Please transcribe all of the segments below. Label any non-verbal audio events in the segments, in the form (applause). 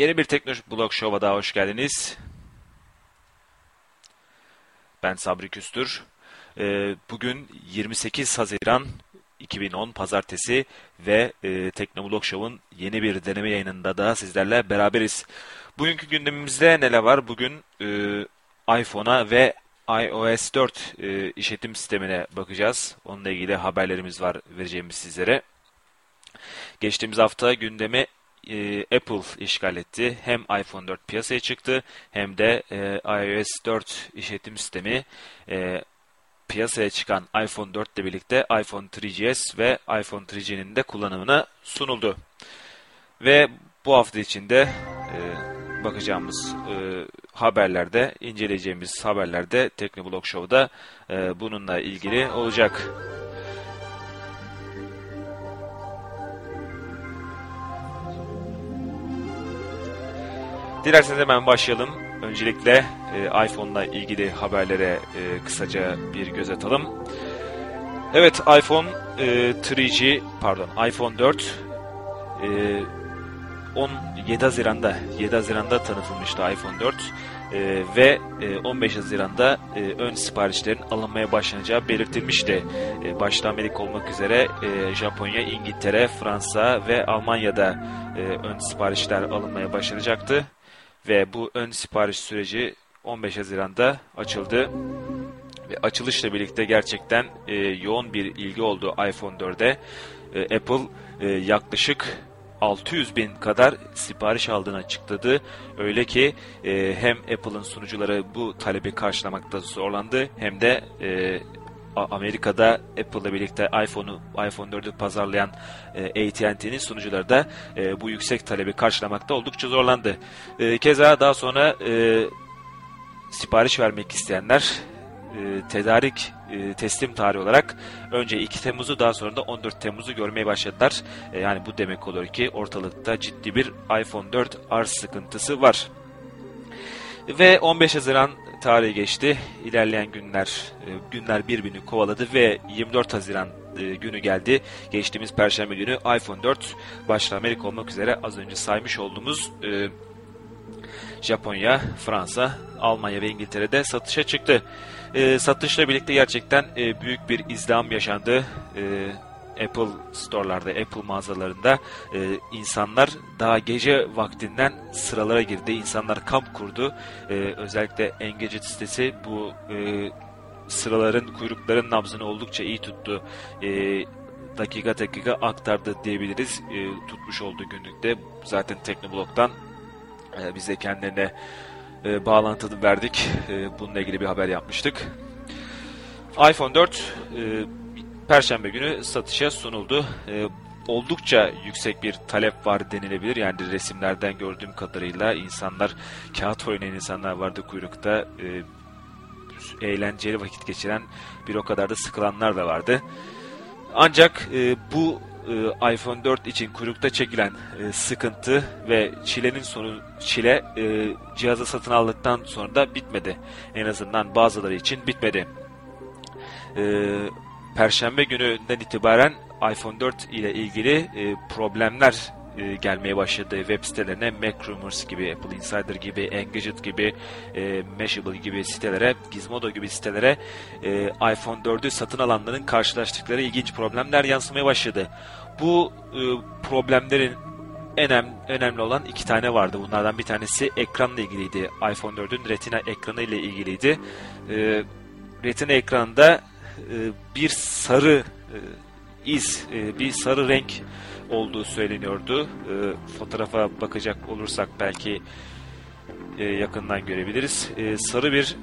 Yeni bir Teknoblog Show'a daha hoş geldiniz. Ben Sabri Küstür. Ee, bugün 28 Haziran 2010 Pazartesi ve e, Teknoblog Show'un yeni bir deneme yayınında da sizlerle beraberiz. Bugünkü gündemimizde neler var? Bugün e, iPhone'a ve iOS 4 e, işletim sistemine bakacağız. Onunla ilgili haberlerimiz var vereceğimiz sizlere. Geçtiğimiz hafta gündemi e, Apple işgal etti. Hem iPhone 4 piyasaya çıktı hem de e, iOS 4 işletim sistemi e, piyasaya çıkan iPhone 4 ile birlikte iPhone 3GS ve iPhone 3G'nin de kullanımına sunuldu. Ve bu hafta içinde e, bakacağımız haberlerde, inceleyeceğimiz haberlerde Teknoblog Show'da bununla ilgili olacak. Dilerseniz hemen başlayalım. Öncelikle e, iPhone'la ilgili haberlere e, kısaca bir göz atalım. Evet iPhone e, 3G pardon iPhone 4 e, 17 Haziran'da 7 Haziran'da tanıtılmıştı iPhone 4 e, ve e, 15 Haziran'da e, ön siparişlerin alınmaya başlanacağı belirtilmişti. E, başta Amerika olmak üzere e, Japonya, İngiltere, Fransa ve Almanya'da e, ön siparişler alınmaya başlanacaktı ve bu ön sipariş süreci 15 Haziran'da açıldı. Ve açılışla birlikte gerçekten e, yoğun bir ilgi oldu iPhone 4'e. E, Apple e, yaklaşık 600 bin kadar sipariş aldığını açıkladı. Öyle ki e, hem Apple'ın sunucuları bu talebi karşılamakta zorlandı hem de e, Amerika'da Apple'la birlikte iPhone'u iPhone 4'ü pazarlayan e, AT&T'nin sunucuları da e, bu yüksek talebi karşılamakta oldukça zorlandı. E, keza daha sonra e, sipariş vermek isteyenler e, tedarik e, teslim tarihi olarak önce 2 Temmuz'u daha sonra da 14 Temmuz'u görmeye başladılar. E, yani bu demek olur ki ortalıkta ciddi bir iPhone 4 arz sıkıntısı var. Ve 15 Haziran tarihi geçti. İlerleyen günler e, günler birbirini kovaladı ve 24 Haziran e, günü geldi. Geçtiğimiz Perşembe günü iPhone 4 başta Amerika olmak üzere az önce saymış olduğumuz e, Japonya, Fransa, Almanya ve İngiltere'de satışa çıktı. Satışla birlikte gerçekten büyük bir izdiham yaşandı. Apple Store'larda, Apple mağazalarında e, insanlar daha gece vaktinden sıralara girdi. İnsanlar kamp kurdu. E, özellikle Engadget sitesi bu e, sıraların, kuyrukların nabzını oldukça iyi tuttu. E, dakika dakika aktardı diyebiliriz. E, tutmuş olduğu günlükte zaten Teknoblog'dan e, biz de kendilerine e, bağlantılı verdik. E, bununla ilgili bir haber yapmıştık. iPhone 4 e, Perşembe günü satışa sunuldu. E, oldukça yüksek bir talep var denilebilir. Yani resimlerden gördüğüm kadarıyla insanlar, kağıt oynayan insanlar vardı kuyrukta. E, eğlenceli vakit geçiren bir o kadar da sıkılanlar da vardı. Ancak e, bu e, iPhone 4 için kuyrukta çekilen e, sıkıntı ve çilenin sonu çile e, cihazı satın aldıktan sonra da bitmedi. En azından bazıları için bitmedi. E, Perşembe gününden itibaren iPhone 4 ile ilgili e, problemler e, gelmeye başladı web sitelerine MacRumors gibi, Apple Insider gibi, Engadget gibi, e, Mashable gibi sitelere, Gizmodo gibi sitelere e, iPhone 4'ü satın alanların karşılaştıkları ilginç problemler yansımaya başladı. Bu e, problemlerin en önemli olan iki tane vardı. Bunlardan bir tanesi ekranla ilgiliydi. iPhone 4'ün Retina ekranı ile ilgiliydi. E, Retina ekranında bir sarı e, iz, e, bir sarı renk olduğu söyleniyordu. Fotoğrafa bakacak olursak belki yakından görebiliriz. Sarı bir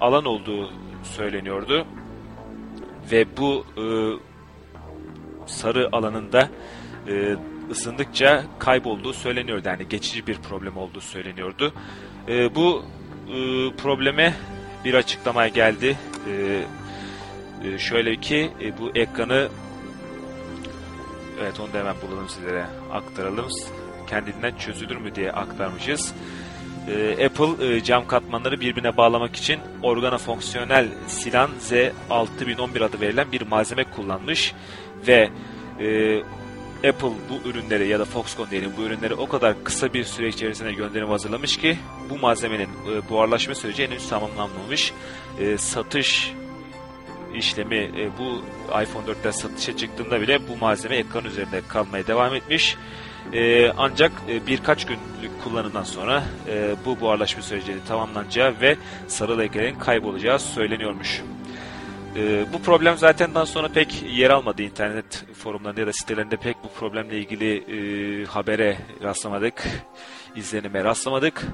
alan olduğu söyleniyordu. Ve bu sarı alanında ısındıkça kaybolduğu söyleniyordu. Yani geçici bir problem olduğu söyleniyordu. Bu probleme bir açıklamaya geldi. Ee, şöyle ki e, bu ekranı evet onu da hemen bulalım sizlere aktaralım. Kendinden çözülür mü diye aktarmışız. Ee, Apple e, cam katmanları birbirine bağlamak için organa fonksiyonel Silan Z6011 adı verilen bir malzeme kullanmış ve e, Apple bu ürünleri ya da Foxconn diyelim bu ürünleri o kadar kısa bir süre içerisinde gönderim hazırlamış ki bu malzemenin e, buharlaşma süreci henüz tamamlanmamış. Satış işlemi e, bu iPhone 4'te satışa çıktığında bile bu malzeme ekran üzerinde kalmaya devam etmiş. E, ancak e, birkaç günlük kullanımdan sonra e, bu buharlaşma süreci tamamlanacağı ve sarı lekelerin kaybolacağı söyleniyormuş. E, bu problem zaten daha sonra pek yer almadı internet forumlarında ya da sitelerinde pek bu problemle ilgili e, habere rastlamadık, izlenime rastlamadık.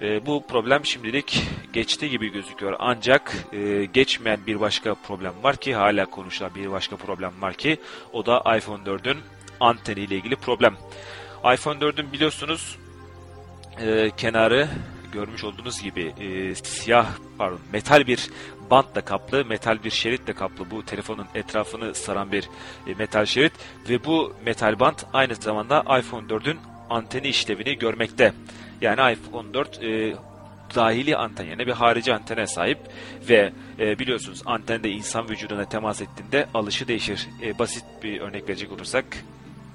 E, bu problem şimdilik geçti gibi gözüküyor. Ancak e, geçmeyen bir başka problem var ki hala konuşulan bir başka problem var ki o da iPhone 4'ün anteni ile ilgili problem. iPhone 4'ün biliyorsunuz e, kenarı görmüş olduğunuz gibi e, siyah pardon metal bir bantla kaplı, metal bir şeritle kaplı bu telefonun etrafını saran bir e, metal şerit ve bu metal bant aynı zamanda iPhone 4'ün anteni işlevini görmekte. Yani iPhone 4 e, dahili anten yerine bir harici antene sahip ve e, biliyorsunuz antende insan vücuduna temas ettiğinde alışı değişir. E, basit bir örnek verecek olursak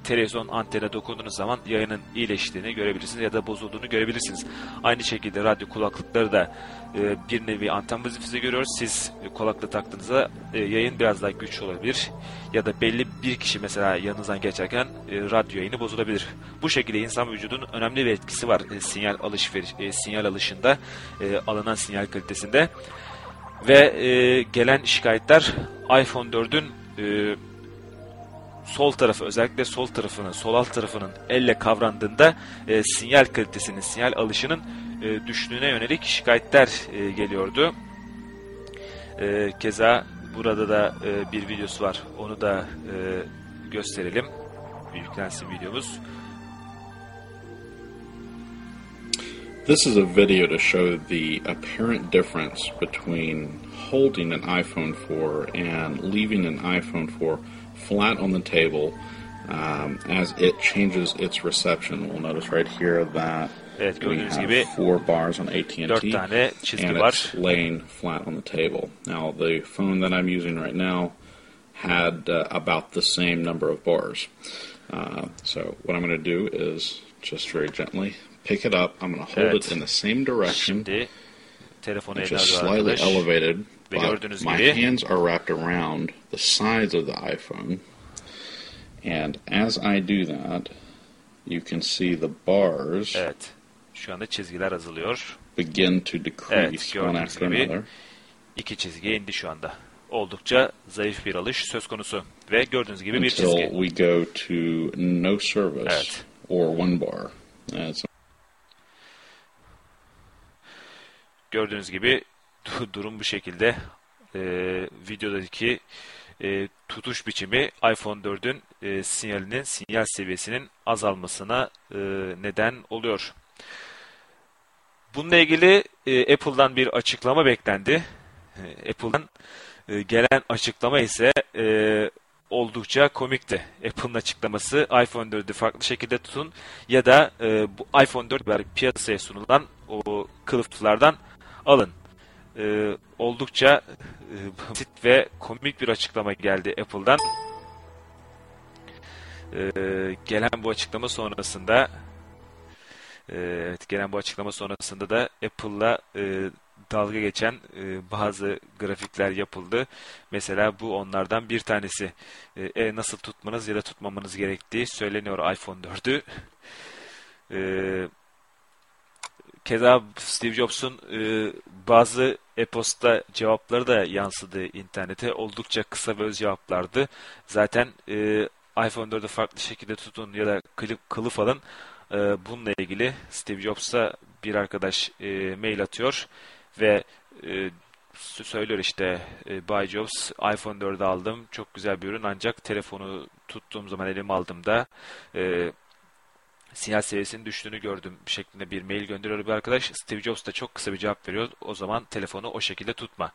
televizyon antene dokunduğunuz zaman yayının iyileştiğini görebilirsiniz ya da bozulduğunu görebilirsiniz. Aynı şekilde radyo kulaklıkları da e, bir nevi anten vazifesi görüyoruz. Siz e, kulaklığı taktığınızda e, yayın biraz daha güç olabilir ya da belli bir kişi mesela yanınızdan geçerken e, radyo yayını bozulabilir. Bu şekilde insan vücudunun önemli bir etkisi var e, sinyal alışveriş e, sinyal alışında e, alınan sinyal kalitesinde ve e, gelen şikayetler iPhone 4'ün e, sol tarafı özellikle sol tarafının, sol alt tarafının elle kavrandığında e, sinyal kalitesinin, sinyal alışının e, düştüğüne yönelik şikayetler e, geliyordu. E, keza burada da e, bir videosu var. Onu da e, gösterelim. Yüklensin videomuz. This is a video to show the apparent difference between holding an iPhone 4 and leaving an iPhone 4 flat on the table um, as it changes its reception. We'll notice right here that Evet we gördüğünüz have gibi four bars on dört AT&T tane çizgi and var. it's laying flat on the table. Now the phone that I'm using right now had uh, about the same number of bars. Uh, so what I'm going to do is just very gently pick it up. I'm going to hold Evet. it in the same direction, Şimdi telefonu which eline is alıyor slightly elevated. Ve But gördüğünüz my gibi- hands are wrapped around the sides of the iPhone, and as I do that, you can see the bars Evet. Şu anda çizgiler azalıyor. begin to decrease Evet, one after gibi another. iki çizgiye indi şu anda. Oldukça zayıf bir alış söz konusu. Ve gördüğünüz gibi bir until çizgi. we go to no service Evet. or one bar. That's Gördüğünüz gibi durum bu şekilde. Ee, videodaki e, tutuş biçimi iPhone 4'ün e, sinyalinin, sinyal seviyesinin azalmasına e, neden oluyor. Bununla ilgili e, Apple'dan bir açıklama beklendi. E, Apple'dan e, gelen açıklama ise e, oldukça komikti. Apple'ın açıklaması iPhone 4'ü farklı şekilde tutun ya da e, bu iPhone 4 olarak piyasaya sunulan o kılıflardan alın. E, oldukça e, (laughs) basit ve komik bir açıklama geldi Apple'dan. E, gelen bu açıklama sonrasında e, evet, gelen bu açıklama sonrasında da Apple'la e, dalga geçen e, bazı grafikler yapıldı. Mesela bu onlardan bir tanesi. E, e, nasıl tutmanız ya da tutmamanız gerektiği söyleniyor iPhone 4'ü. E, keza Steve Jobs'un e, bazı e-posta cevapları da yansıdı internete. Oldukça kısa ve öz cevaplardı. Zaten e, iPhone 4'ü farklı şekilde tutun ya da kılıf, kılıf alın. E, bununla ilgili Steve Jobs'a bir arkadaş e, mail atıyor ve e, söylüyor işte e, Bay Jobs iPhone 4'ü aldım. Çok güzel bir ürün ancak telefonu tuttuğum zaman elime aldığımda e, sinyal seviyesinin düştüğünü gördüm şeklinde bir mail gönderiyor bir arkadaş. Steve Jobs da çok kısa bir cevap veriyor. O zaman telefonu o şekilde tutma.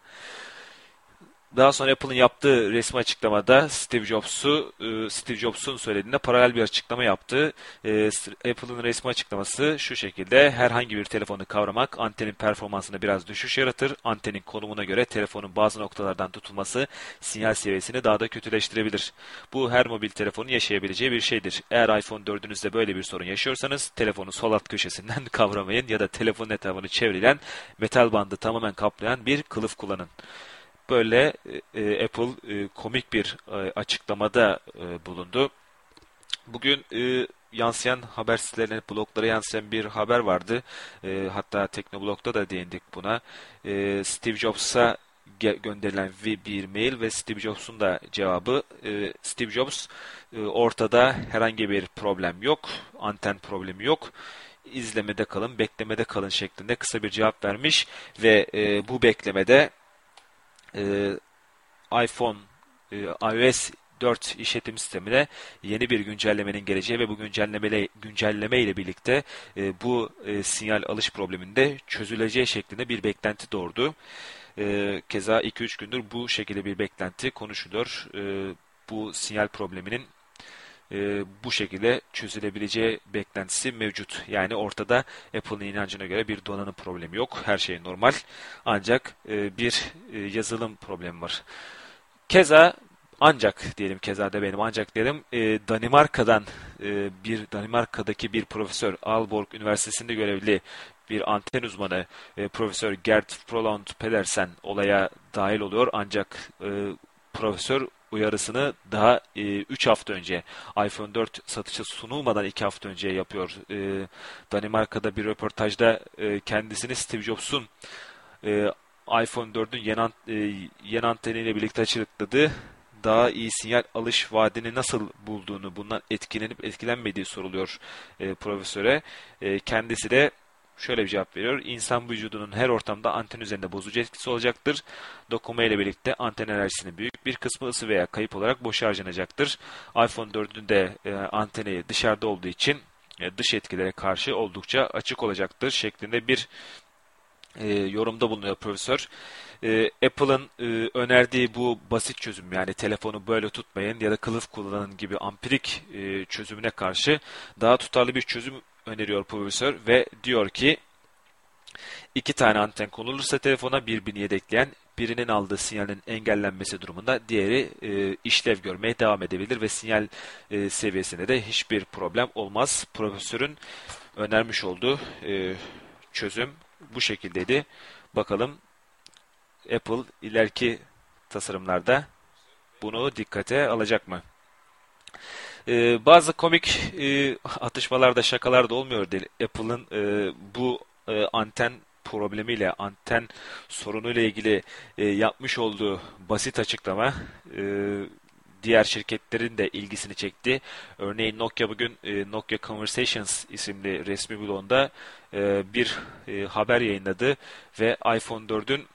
Daha sonra Apple'ın yaptığı resmi açıklamada Steve Jobs'u e, Steve Jobs'un söylediğinde paralel bir açıklama yaptı. E, Apple'ın resmi açıklaması şu şekilde: herhangi bir telefonu kavramak antenin performansına biraz düşüş yaratır. Antenin konumuna göre telefonun bazı noktalardan tutulması sinyal seviyesini daha da kötüleştirebilir. Bu her mobil telefonun yaşayabileceği bir şeydir. Eğer iPhone 4'ünüzde böyle bir sorun yaşıyorsanız telefonu sol alt köşesinden (laughs) kavramayın ya da telefonun etrafını çevrilen metal bandı tamamen kaplayan bir kılıf kullanın. Böyle e, Apple e, komik bir e, açıklamada e, bulundu. Bugün e, yansıyan haber sitelerine, bloglara yansıyan bir haber vardı. E, hatta Teknoblog'da da değindik buna. E, Steve Jobs'a gönderilen bir mail ve Steve Jobs'un da cevabı. E, Steve Jobs e, ortada herhangi bir problem yok, anten problemi yok izlemede kalın, beklemede kalın şeklinde kısa bir cevap vermiş ve e, bu beklemede e, iPhone, e, iOS 4 işletim sistemine yeni bir güncellemenin geleceği ve bu güncelleme, güncelleme ile birlikte e, bu e, sinyal alış probleminde çözüleceği şeklinde bir beklenti doğurdu. E, keza 2-3 gündür bu şekilde bir beklenti konuşuluyor. E, bu sinyal probleminin e, bu şekilde çözülebileceği beklentisi mevcut. Yani ortada Apple'ın inancına göre bir donanım problemi yok. Her şey normal. Ancak e, bir e, yazılım problemi var. Keza ancak diyelim keza da benim ancak diyelim e, Danimarka'dan e, bir Danimarka'daki bir profesör Aalborg Üniversitesi'nde görevli bir anten uzmanı e, Profesör Gert Froland Pedersen olaya dahil oluyor ancak e, profesör uyarısını daha 3 e, hafta önce iPhone 4 satışa sunulmadan 2 hafta önce yapıyor. E, Danimarka'da bir röportajda e, kendisini Steve Jobs'un e, iPhone 4'ün yeni, ant, e, yeni anteniyle birlikte açıkladı. Daha iyi sinyal alış vaadini nasıl bulduğunu, bundan etkilenip etkilenmediği soruluyor e, profesöre. E, kendisi de şöyle bir cevap veriyor. İnsan vücudunun her ortamda anten üzerinde bozucu etkisi olacaktır. Dokunma ile birlikte anten enerjisinin büyük bir kısmı ısı veya kayıp olarak boşa harcanacaktır. iPhone 4'ün de e, anteni dışarıda olduğu için e, dış etkilere karşı oldukça açık olacaktır şeklinde bir e, yorumda bulunuyor profesör. E, Apple'ın e, önerdiği bu basit çözüm yani telefonu böyle tutmayın ya da kılıf kullanın gibi ampirik e, çözümüne karşı daha tutarlı bir çözüm öneriyor profesör ve diyor ki iki tane anten konulursa telefona birbirini yedekleyen birinin aldığı sinyalin engellenmesi durumunda diğeri e, işlev görmeye devam edebilir ve sinyal e, seviyesinde de hiçbir problem olmaz. Profesörün önermiş olduğu e, çözüm bu şekildeydi. Bakalım Apple ileriki tasarımlarda bunu dikkate alacak mı? E, bazı komik e, atışmalarda, şakalarda olmuyor değil. Apple'ın e, bu e, anten problemiyle, anten sorunuyla ilgili e, yapmış olduğu basit açıklama e, diğer şirketlerin de ilgisini çekti. Örneğin Nokia bugün e, Nokia Conversations isimli resmi blogunda e, bir e, haber yayınladı ve iPhone 4'ün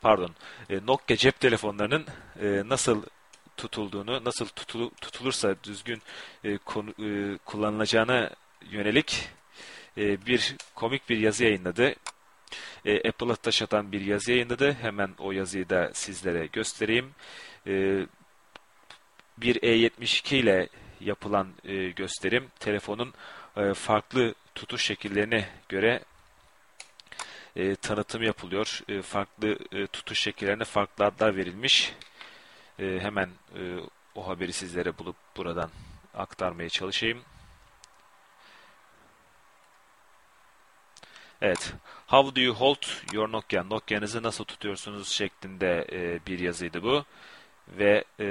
pardon e, Nokia cep telefonlarının e, nasıl tutulduğunu, nasıl tutulu, tutulursa düzgün e, konu, e, kullanılacağına yönelik e, bir komik bir yazı yayınladı. E, Apple'a taş atan bir yazı yayınladı. Hemen o yazıyı da sizlere göstereyim. E, bir E72 ile yapılan e, gösterim telefonun e, farklı tutuş şekillerine göre e, tanıtım yapılıyor. E, farklı e, tutuş şekillerine farklı adlar verilmiş e, hemen e, o haberi sizlere bulup buradan aktarmaya çalışayım. Evet. How do you hold your Nokia? Nokia'nızı nasıl tutuyorsunuz şeklinde e, bir yazıydı bu. Ve e,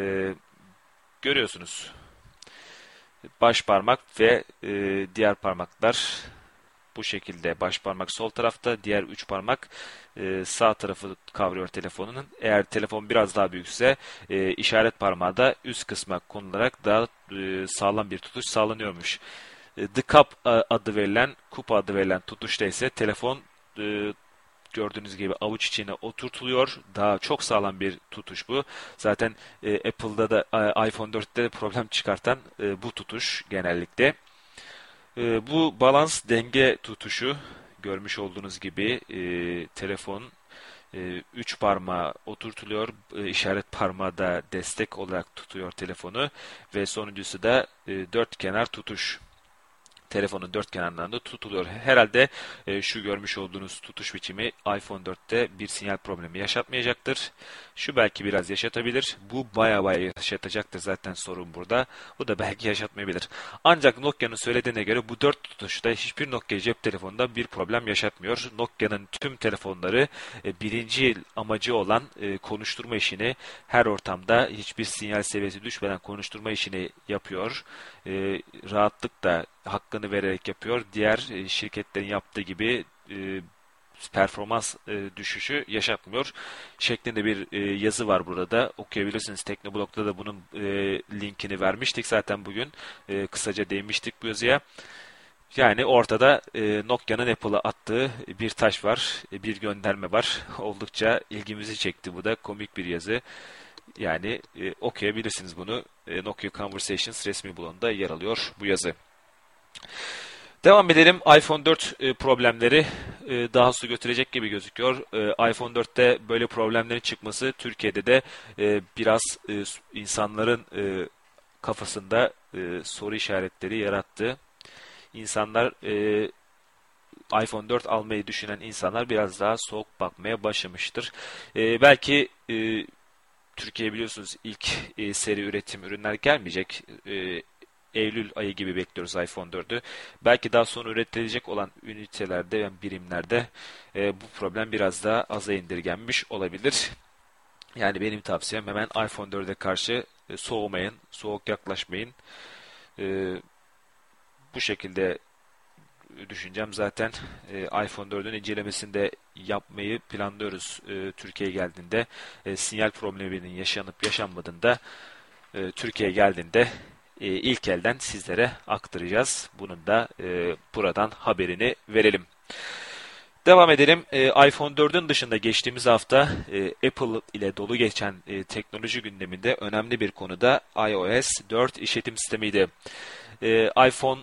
görüyorsunuz. Baş parmak ve e, diğer parmaklar bu şekilde baş parmak sol tarafta, diğer üç parmak e, sağ tarafı kavruyor telefonunun. Eğer telefon biraz daha büyükse e, işaret parmağı da üst kısma konularak daha e, sağlam bir tutuş sağlanıyormuş. E, The Cup adı verilen, kupa adı verilen tutuşta ise telefon e, gördüğünüz gibi avuç içine oturtuluyor. Daha çok sağlam bir tutuş bu. Zaten e, Apple'da da e, iPhone 4'te de problem çıkartan e, bu tutuş genellikle. E, bu balans denge tutuşu görmüş olduğunuz gibi e, telefon e, üç parmağı oturtuluyor. E, işaret parmağı da destek olarak tutuyor telefonu ve sonuncusu da e, dört kenar tutuş telefonun dört kenarından da tutuluyor. Herhalde e, şu görmüş olduğunuz tutuş biçimi iPhone 4'te bir sinyal problemi yaşatmayacaktır. Şu belki biraz yaşatabilir. Bu baya baya yaşatacaktır zaten sorun burada. Bu da belki yaşatmayabilir. Ancak Nokia'nın söylediğine göre bu dört tutuşta hiçbir Nokia cep telefonunda bir problem yaşatmıyor. Nokia'nın tüm telefonları e, birinci amacı olan e, konuşturma işini her ortamda hiçbir sinyal seviyesi düşmeden konuşturma işini yapıyor. E, rahatlıkla hakkını vererek yapıyor. Diğer e, şirketlerin yaptığı gibi e, performans e, düşüşü yaşatmıyor şeklinde bir yazı var burada. Okuyabilirsiniz. Teknoblog'da da bunun linkini vermiştik zaten bugün. Kısaca değinmiştik bu yazıya. Yani ortada Nokia'nın Apple'a attığı bir taş var, bir gönderme var. (laughs) Oldukça ilgimizi çekti bu da komik bir yazı. Yani okuyabilirsiniz bunu. Nokia Conversations resmi blogunda yer alıyor bu yazı. Devam edelim. iPhone 4 e, problemleri e, daha su götürecek gibi gözüküyor. E, iPhone 4'te böyle problemlerin çıkması Türkiye'de de biraz insanların kafasında soru işaretleri yarattı. İnsanlar iPhone 4 almayı düşünen insanlar biraz daha soğuk bakmaya başlamıştır. belki Türkiye biliyorsunuz ilk seri üretim ürünler gelmeyecek. Eylül ayı gibi bekliyoruz iPhone 4'ü. Belki daha sonra üretilecek olan ünitelerde yani birimlerde e, bu problem biraz daha aza indirgenmiş olabilir. Yani benim tavsiyem hemen iPhone 4'e karşı e, soğumayın, soğuk yaklaşmayın. E, bu şekilde düşüneceğim. Zaten e, iPhone 4'ün incelemesinde yapmayı planlıyoruz e, Türkiye'ye geldiğinde. E, sinyal probleminin yaşanıp yaşanmadığında e, Türkiye'ye geldiğinde e, ilk elden sizlere aktaracağız. Bunun da e, buradan haberini verelim. Devam edelim. E, iPhone 4'ün dışında geçtiğimiz hafta Apple ile dolu geçen teknoloji gündeminde önemli bir konuda iOS 4 işletim sistemiydi. İPhone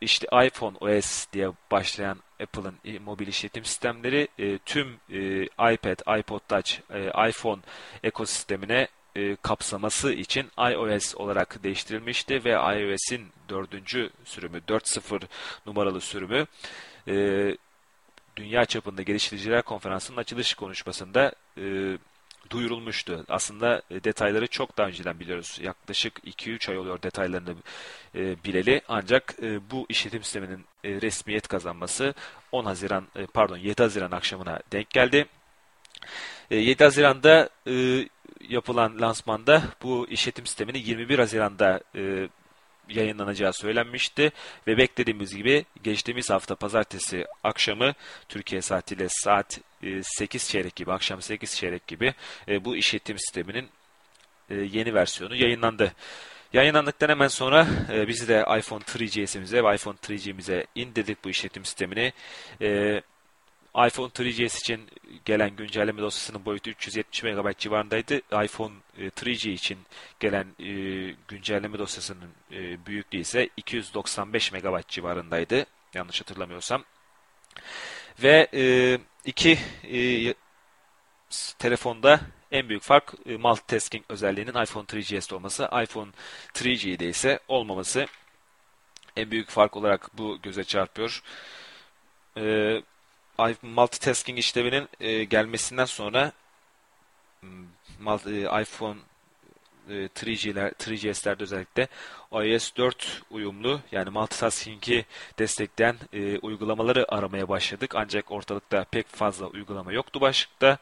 işte iPhone OS diye başlayan Apple'ın mobil işletim sistemleri tüm iPad, iPod Touch, iPhone ekosistemine e, kapsaması için iOS olarak değiştirilmişti ve iOS'in dördüncü sürümü 4.0 numaralı sürümü e, dünya çapında geliştiriciler konferansının açılış konuşmasında e, duyurulmuştu. Aslında e, detayları çok daha önceden biliyoruz. Yaklaşık 2-3 ay oluyor detaylarını e, bileli. Ancak e, bu işletim sisteminin e, resmiyet kazanması 10 Haziran e, pardon 7 Haziran akşamına denk geldi. 7 e, Haziran'da e, yapılan lansmanda bu işletim sistemini 21 Haziran'da e, yayınlanacağı söylenmişti ve beklediğimiz gibi geçtiğimiz hafta pazartesi akşamı Türkiye saatiyle saat 8 çeyrek gibi akşam 8 çeyrek gibi bu işletim sisteminin yeni versiyonu yayınlandı. Yayınlandıktan hemen sonra e, biz de iPhone 3GS'imize ve iPhone 3G'mize indirdik bu işletim sistemini. E, iPhone 3GS için gelen güncelleme dosyasının boyutu 370 MB civarındaydı. iPhone 3G e, için gelen e, güncelleme dosyasının e, büyüklüğü ise 295 MB civarındaydı. Yanlış hatırlamıyorsam. Ve iki telefonda en büyük fark multitasking özelliğinin iPhone 3GS'de olması. iPhone 3G'de ise olmaması. En büyük fark olarak bu göze çarpıyor. E, multitasking işlevinin e, gelmesinden sonra e, iPhone e, 3G'ler, 3GS'lerde özellikle iOS 4 uyumlu yani multitasking'i destekleyen e, uygulamaları aramaya başladık. Ancak ortalıkta pek fazla uygulama yoktu başlıkta.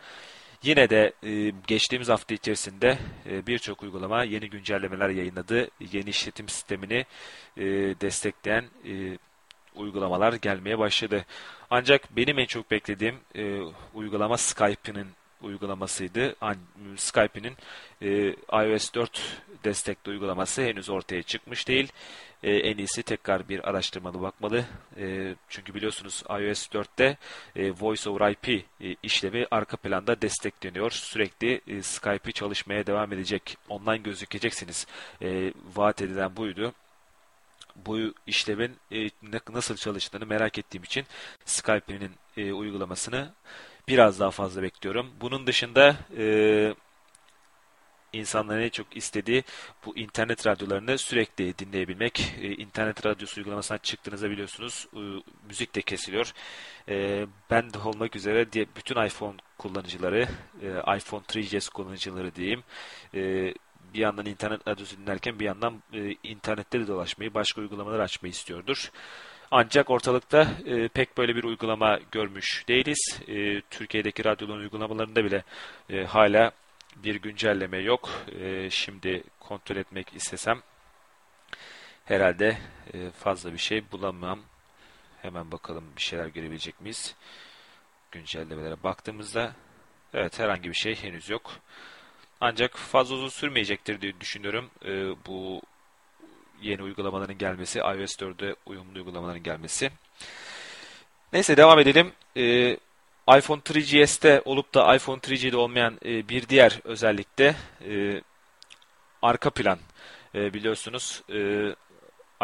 Yine de e, geçtiğimiz hafta içerisinde e, birçok uygulama yeni güncellemeler yayınladı. Yeni işletim sistemini e, destekleyen e, uygulamalar gelmeye başladı. Ancak benim en çok beklediğim e, uygulama Skype'nin uygulamasıydı. Skype'nin e, iOS 4 destekli uygulaması henüz ortaya çıkmış değil. E, en iyisi tekrar bir araştırmalı bakmalı. E, çünkü biliyorsunuz iOS 4'te e, Voice over IP e, işlemi arka planda destekleniyor. Sürekli e, Skype'i çalışmaya devam edecek. Online gözükeceksiniz. E, vaat edilen buydu bu işlemin e, nasıl çalıştığını merak ettiğim için Skype'nin e, uygulamasını biraz daha fazla bekliyorum. Bunun dışında e, insanların en çok istediği bu internet radyolarını sürekli dinleyebilmek. E, internet radyosu uygulamasına çıktığınızda biliyorsunuz e, müzik de kesiliyor. E, ben de olmak üzere diye bütün iPhone kullanıcıları, e, iPhone 3GS kullanıcıları diyeyim. E, bir yandan internet radyosu dinlerken bir yandan e, internette de dolaşmayı, başka uygulamalar açmayı istiyordur. Ancak ortalıkta e, pek böyle bir uygulama görmüş değiliz. E, Türkiye'deki radyoların uygulamalarında bile e, hala bir güncelleme yok. E, şimdi kontrol etmek istesem herhalde e, fazla bir şey bulamam. Hemen bakalım bir şeyler görebilecek miyiz? Güncellemelere baktığımızda evet herhangi bir şey henüz yok. Ancak fazla uzun sürmeyecektir diye düşünüyorum. E, bu yeni uygulamaların gelmesi, iOS 4'e uyumlu uygulamaların gelmesi. Neyse devam edelim. E, iPhone 3GS'te olup da iPhone 3G'de olmayan e, bir diğer özellik de e, arka plan. E, biliyorsunuz e,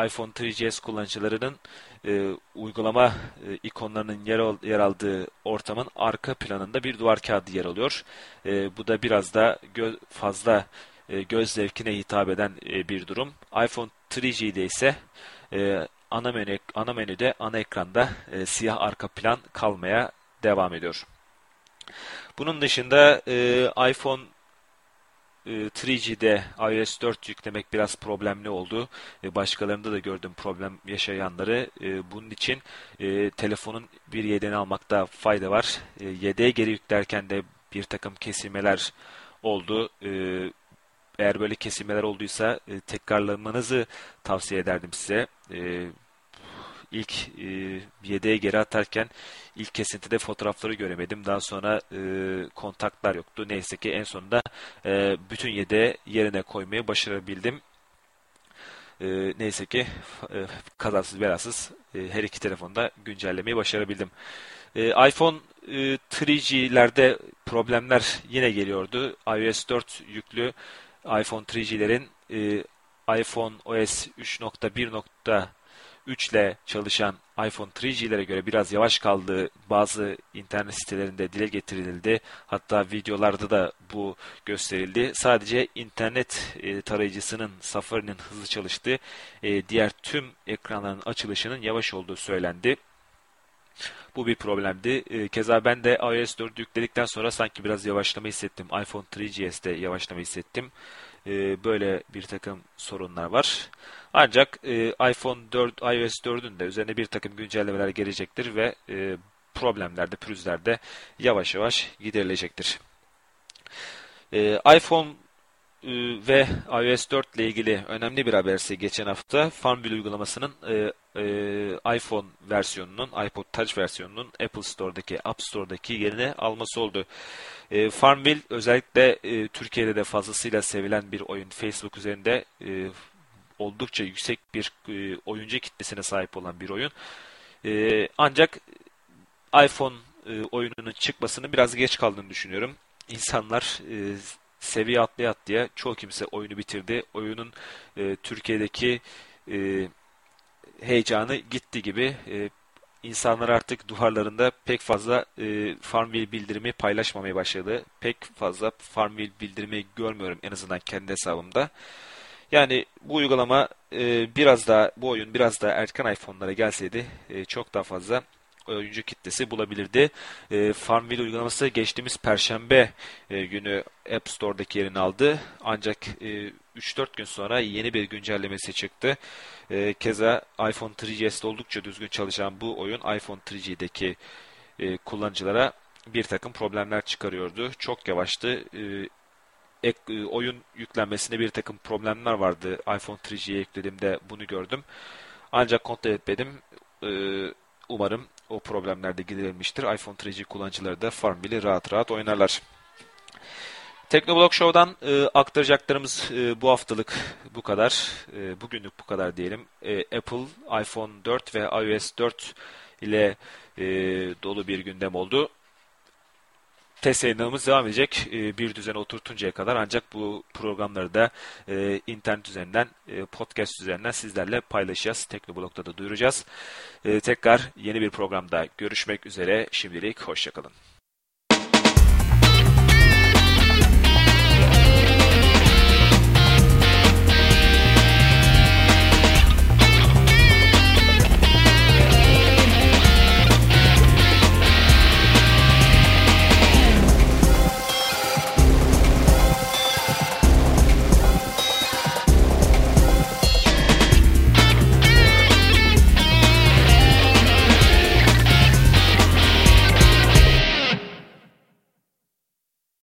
iPhone 3GS kullanıcılarının e, uygulama e, ikonlarının yer, al, yer aldığı ortamın arka planında bir duvar kağıdı yer alıyor. E, bu da biraz da gö fazla e, göz zevkine hitap eden e, bir durum. iPhone 3G'de ise e, ana menü ana menüde ana ekranda e, siyah arka plan kalmaya devam ediyor. Bunun dışında e, iPhone 3G'de iOS 4 yüklemek biraz problemli oldu. E, başkalarında da gördüm problem yaşayanları. E, bunun için e, telefonun bir yedeğini almakta fayda var. E, yedeğe geri yüklerken de bir takım kesilmeler oldu. Eğer böyle kesilmeler olduysa e, tekrarlamanızı tavsiye ederdim size. İlk e, yedeğe geri atarken ilk kesintide fotoğrafları göremedim. Daha sonra e, kontaklar yoktu. Neyse ki en sonunda e, bütün yedeği yerine koymayı başarabildim. E, neyse ki e, kazasız belasız e, her iki telefonda güncellemeyi başarabildim. E, iPhone e, 3G'lerde problemler yine geliyordu. iOS 4 yüklü iPhone 3G'lerin e, iPhone OS 3.1. 3 ile çalışan iPhone 3G'lere göre biraz yavaş kaldığı bazı internet sitelerinde dile getirildi. Hatta videolarda da bu gösterildi. Sadece internet e, tarayıcısının Safari'nin hızlı çalıştığı, e, diğer tüm ekranların açılışının yavaş olduğu söylendi. Bu bir problemdi. E, keza ben de iOS 4 yükledikten sonra sanki biraz yavaşlama hissettim. iPhone 3GS'de yavaşlama hissettim. Böyle bir takım sorunlar var. Ancak e, iPhone 4, iOS 4'ün de üzerine bir takım güncellemeler gelecektir ve e, problemler de pürüzler de yavaş yavaş giderilecektir. E, iPhone e, ve iOS 4 ile ilgili önemli bir haberse geçen hafta Farmville uygulamasının e, e, iPhone versiyonunun, iPod Touch versiyonunun Apple Store'daki, App Store'daki yerini alması oldu. E, Farmville özellikle e, Türkiye'de de fazlasıyla sevilen bir oyun. Facebook üzerinde e, oldukça yüksek bir e, oyuncu kitlesine sahip olan bir oyun. E, ancak iPhone e, oyununun çıkmasını biraz geç kaldığını düşünüyorum. İnsanlar e, seviye atlaya atlaya çoğu kimse oyunu bitirdi. Oyunun e, Türkiye'deki e, heyecanı gitti gibi. E, insanlar artık duvarlarında pek fazla e, Farmville bildirimi paylaşmamaya başladı. Pek fazla Farmville bildirimi görmüyorum en azından kendi hesabımda. Yani bu uygulama e, biraz daha bu oyun biraz daha erken iPhone'lara gelseydi e, çok daha fazla oyuncu kitlesi bulabilirdi. E, Farmville uygulaması geçtiğimiz Perşembe e, günü App Store'daki yerini aldı. Ancak e, 3-4 gün sonra yeni bir güncellemesi çıktı. E, keza iPhone 3GS'de oldukça düzgün çalışan bu oyun iPhone 3G'deki e, kullanıcılara bir takım problemler çıkarıyordu. Çok yavaştı. E, ek, e, oyun yüklenmesinde bir takım problemler vardı. iPhone 3G'ye yüklediğimde bunu gördüm. Ancak kontrol etmedim. E, umarım o problemler de giderilmiştir. iPhone 3G kullanıcıları da Farmville'i rahat rahat oynarlar. Teknoblog Show'dan e, aktaracaklarımız e, bu haftalık bu kadar. E, bugünlük bu kadar diyelim. E, Apple, iPhone 4 ve iOS 4 ile e, dolu bir gündem oldu test yayınlamamız devam edecek e, bir düzene oturtuncaya kadar ancak bu programları da e, internet üzerinden e, podcast üzerinden sizlerle paylaşacağız. Teknoblog'da da duyuracağız. tekrar yeni bir programda görüşmek üzere. Şimdilik hoşçakalın.